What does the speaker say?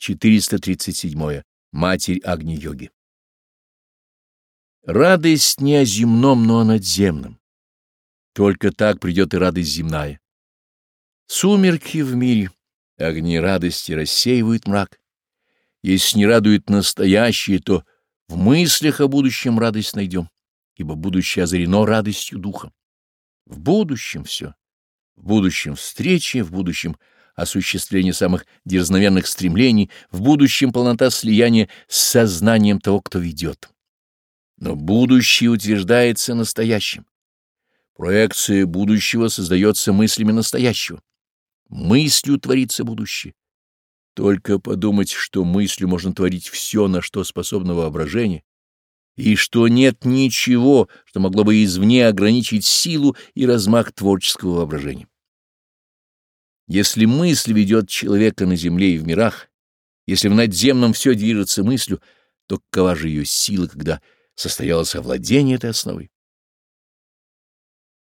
437. Матерь Агни-йоги. Радость не о земном, но о надземном. Только так придет и радость земная. Сумерки в мире, огни радости рассеивают мрак. Если не радует настоящее, то в мыслях о будущем радость найдем, ибо будущее озарено радостью духа. В будущем все. В будущем встречи, в будущем осуществление самых дерзновенных стремлений, в будущем полнота слияния с сознанием того, кто ведет. Но будущее утверждается настоящим. Проекция будущего создается мыслями настоящего. Мыслью творится будущее. Только подумать, что мыслью можно творить все, на что способно воображение, и что нет ничего, что могло бы извне ограничить силу и размах творческого воображения. Если мысль ведет человека на земле и в мирах, если в надземном все движется мыслью, то какова же ее сила, когда состоялось овладение этой основой?